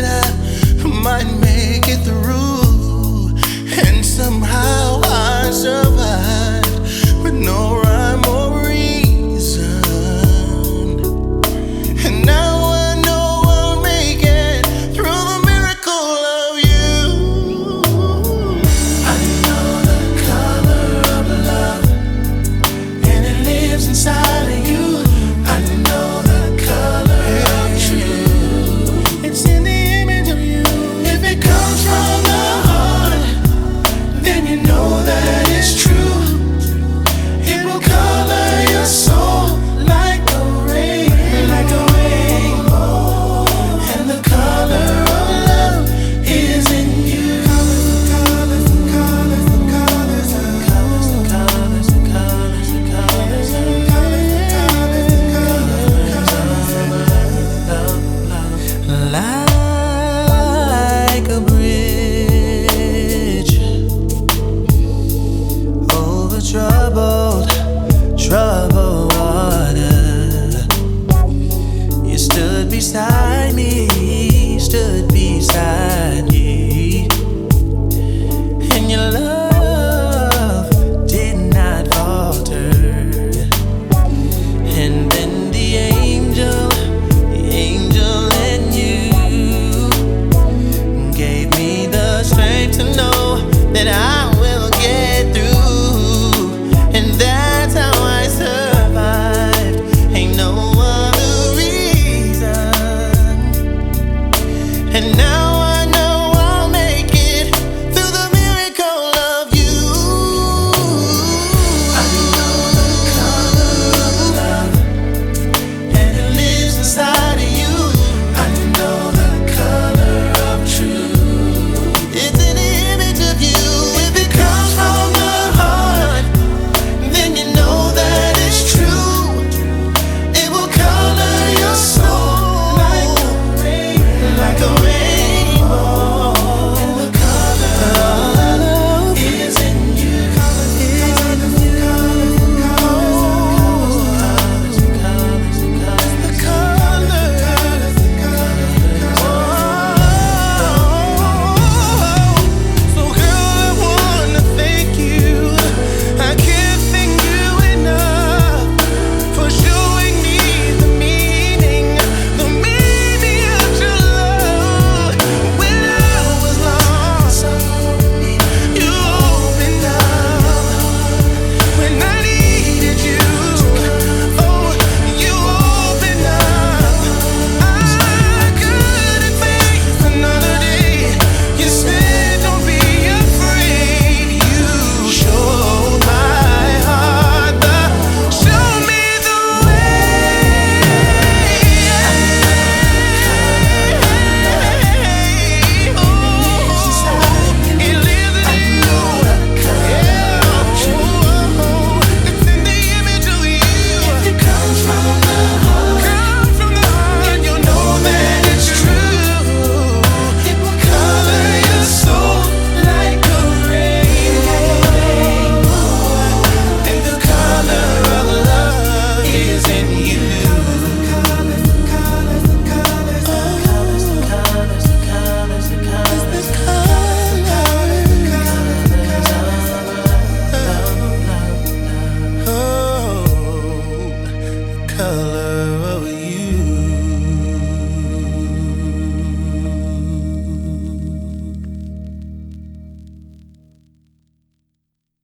I might make it through, and somehow I survive. beside me, stood beside